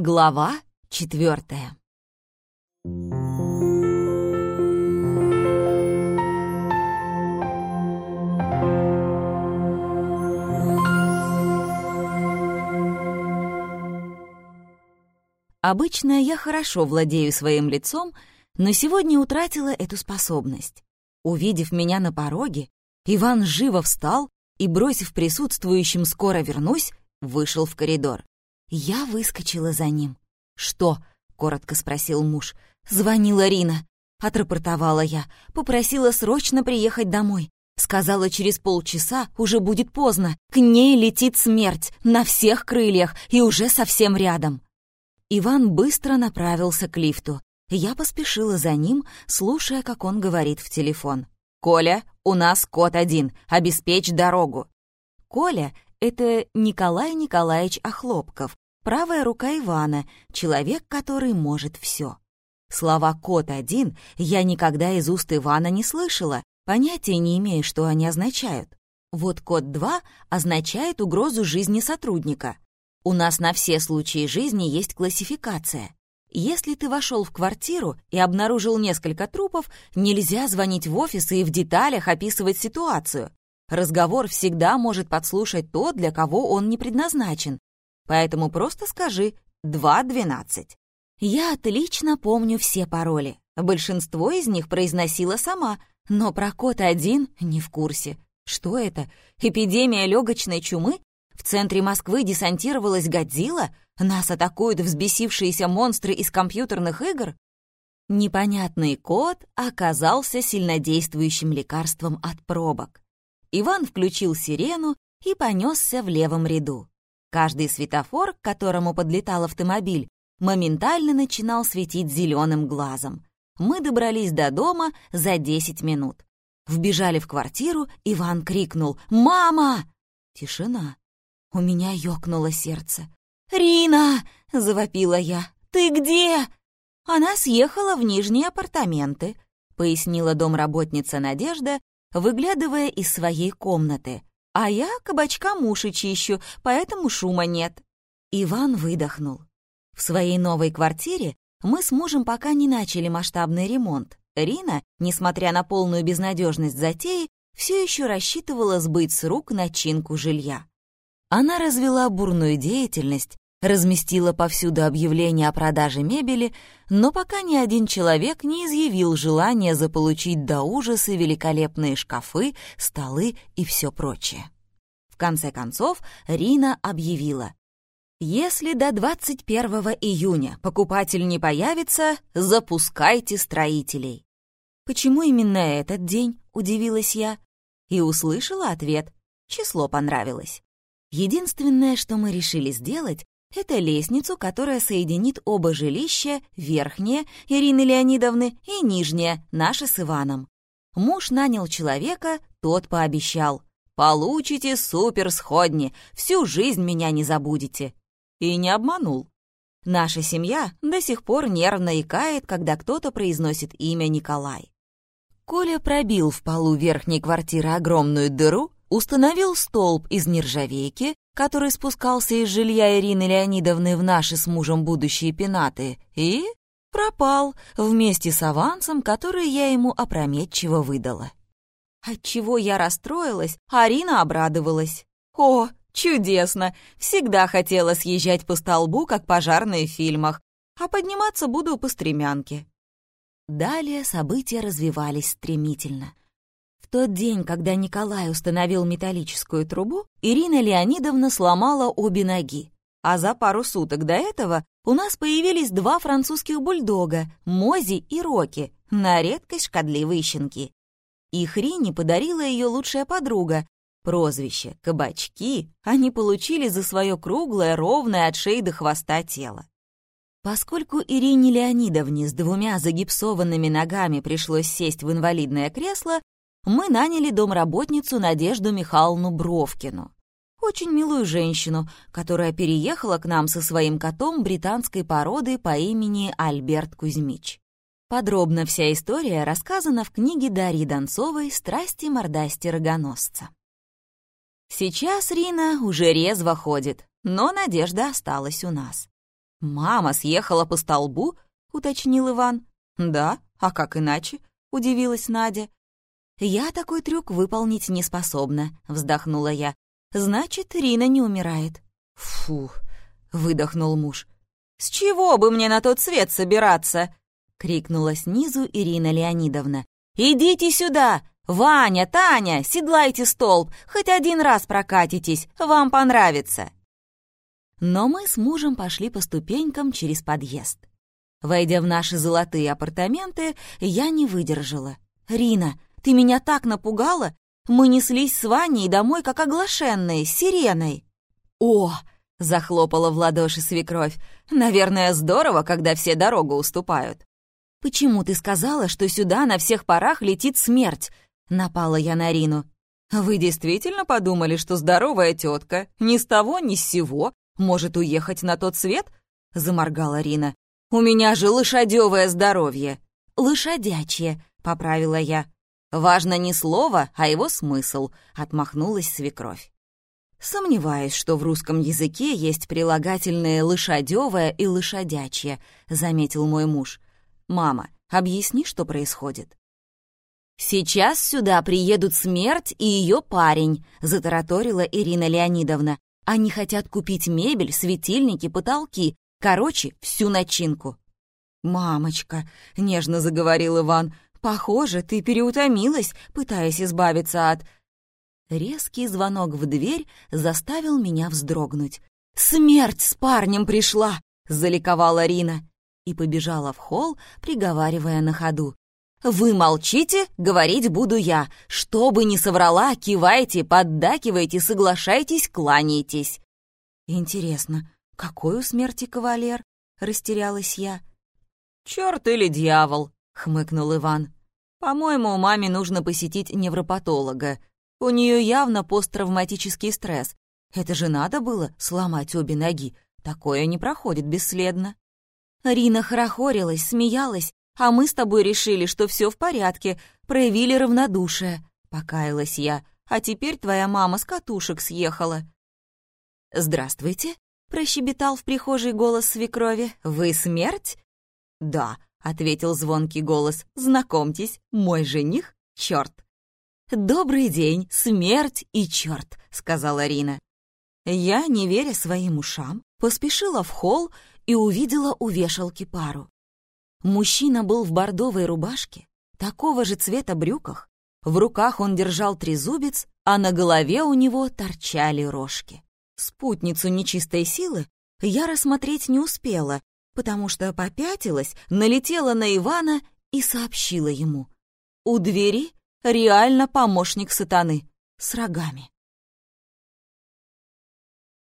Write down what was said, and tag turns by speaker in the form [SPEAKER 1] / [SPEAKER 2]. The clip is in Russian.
[SPEAKER 1] Глава четвертая. Обычно я хорошо владею своим лицом, но сегодня утратила эту способность. Увидев меня на пороге, Иван живо встал и, бросив присутствующим «скоро вернусь», вышел в коридор. Я выскочила за ним. «Что?» — коротко спросил муж. «Звонила Рина», — отрапортовала я. Попросила срочно приехать домой. Сказала, через полчаса уже будет поздно. К ней летит смерть на всех крыльях и уже совсем рядом. Иван быстро направился к лифту. Я поспешила за ним, слушая, как он говорит в телефон. «Коля, у нас код один. Обеспечь дорогу». Коля — это Николай Николаевич Охлопков, правая рука Ивана, человек, который может все. Слова «код один» я никогда из уст Ивана не слышала, понятия не имея, что они означают. Вот код 2 означает угрозу жизни сотрудника. У нас на все случаи жизни есть классификация. Если ты вошел в квартиру и обнаружил несколько трупов, нельзя звонить в офис и в деталях описывать ситуацию. Разговор всегда может подслушать то, для кого он не предназначен. Поэтому просто скажи «2.12». Я отлично помню все пароли. Большинство из них произносила сама, но про код один не в курсе. Что это? Эпидемия легочной чумы? В центре Москвы десантировалась Годзилла? Нас атакуют взбесившиеся монстры из компьютерных игр? Непонятный код оказался сильнодействующим лекарством от пробок. Иван включил сирену и понесся в левом ряду. Каждый светофор, к которому подлетал автомобиль, моментально начинал светить зеленым глазом. Мы добрались до дома за 10 минут. Вбежали в квартиру, Иван крикнул «Мама!» Тишина. У меня ёкнуло сердце. «Рина!» — завопила я. «Ты где?» «Она съехала в нижние апартаменты», — пояснила домработница Надежда, выглядывая из своей комнаты. «А я кабачка муши чищу, поэтому шума нет». Иван выдохнул. В своей новой квартире мы с мужем пока не начали масштабный ремонт. Рина, несмотря на полную безнадежность затеи, все еще рассчитывала сбыть с рук начинку жилья. Она развела бурную деятельность, разместила повсюду объявления о продаже мебели, но пока ни один человек не изъявил желания заполучить до ужаса великолепные шкафы, столы и все прочее. В конце концов, Рина объявила, «Если до 21 июня покупатель не появится, запускайте строителей». «Почему именно этот день?» — удивилась я. И услышала ответ. Число понравилось. Единственное, что мы решили сделать, это лестницу, которая соединит оба жилища, верхнее, Ирины Леонидовны, и нижнее, наше с Иваном. Муж нанял человека, тот пообещал. «Получите суперсходни, всю жизнь меня не забудете». И не обманул. Наша семья до сих пор нервно икает, когда кто-то произносит имя Николай. Коля пробил в полу верхней квартиры огромную дыру, установил столб из нержавейки, который спускался из жилья Ирины Леонидовны в наши с мужем будущие пенаты, и пропал вместе с авансом, который я ему опрометчиво выдала. Отчего я расстроилась, а Арина обрадовалась. «О, чудесно! Всегда хотела съезжать по столбу, как пожарные в фильмах, а подниматься буду по стремянке». Далее события развивались стремительно тот день, когда Николай установил металлическую трубу, Ирина Леонидовна сломала обе ноги. А за пару суток до этого у нас появились два французских бульдога — Мози и Роки, на редкость шкодливые щенки. Их Рине подарила ее лучшая подруга. Прозвище «Кабачки» они получили за свое круглое, ровное от шеи до хвоста тело. Поскольку Ирине Леонидовне с двумя загипсованными ногами пришлось сесть в инвалидное кресло, мы наняли домработницу Надежду Михайловну Бровкину. Очень милую женщину, которая переехала к нам со своим котом британской породы по имени Альберт Кузьмич. Подробно вся история рассказана в книге Дарьи Донцовой «Страсти мордасти рогоносца». Сейчас Рина уже резво ходит, но надежда осталась у нас. «Мама съехала по столбу?» — уточнил Иван. «Да, а как иначе?» — удивилась Надя. «Я такой трюк выполнить не способна», — вздохнула я. «Значит, Рина не умирает». «Фух», — выдохнул муж. «С чего бы мне на тот свет собираться?» — крикнула снизу Ирина Леонидовна. «Идите сюда! Ваня, Таня, седлайте столб, хоть один раз прокатитесь, вам понравится!» Но мы с мужем пошли по ступенькам через подъезд. Войдя в наши золотые апартаменты, я не выдержала. «Рина, ты меня так напугала! Мы неслись с Ваней домой, как оглашенные, с сиреной!» «О!» — захлопала в ладоши свекровь. «Наверное, здорово, когда все дорогу уступают». «Почему ты сказала, что сюда на всех парах летит смерть?» — напала я на Рину. «Вы действительно подумали, что здоровая тетка ни с того ни с сего может уехать на тот свет?» — заморгала Рина. «У меня же лошадевое здоровье!» «Лошадячье», — поправила я. «Важно не слово, а его смысл», — отмахнулась свекровь. «Сомневаюсь, что в русском языке есть прилагательные «лошадевое» и «лошадячье», — заметил мой муж. «Мама, объясни, что происходит». «Сейчас сюда приедут смерть и ее парень», — затараторила Ирина Леонидовна. «Они хотят купить мебель, светильники, потолки. Короче, всю начинку». «Мамочка», — нежно заговорил Иван, — «похоже, ты переутомилась, пытаясь избавиться от...» Резкий звонок в дверь заставил меня вздрогнуть. «Смерть с парнем пришла!» — заликовала Рина и побежала в холл, приговаривая на ходу. «Вы молчите, говорить буду я. Что бы ни соврала, кивайте, поддакивайте, соглашайтесь, кланяйтесь». «Интересно, какой у смерти кавалер?» — растерялась я. «Чёрт или дьявол!» — хмыкнул Иван. «По-моему, маме нужно посетить невропатолога. У нее явно посттравматический стресс. Это же надо было сломать обе ноги. Такое не проходит бесследно». Рина хорохорилась, смеялась, а мы с тобой решили, что все в порядке, проявили равнодушие. Покаялась я, а теперь твоя мама с катушек съехала. «Здравствуйте», — прощебетал в прихожей голос свекрови. «Вы смерть?» «Да», — ответил звонкий голос. «Знакомьтесь, мой жених — черт». «Добрый день, смерть и черт», — сказала Рина. Я, не веря своим ушам, поспешила в холл и увидела у вешалки пару. Мужчина был в бордовой рубашке, такого же цвета брюках, в руках он держал трезубец, а на голове у него торчали рожки. Спутницу нечистой силы я рассмотреть не успела, потому что попятилась, налетела на Ивана и сообщила ему. У двери реально помощник сатаны с рогами.